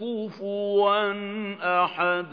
كفوا أحد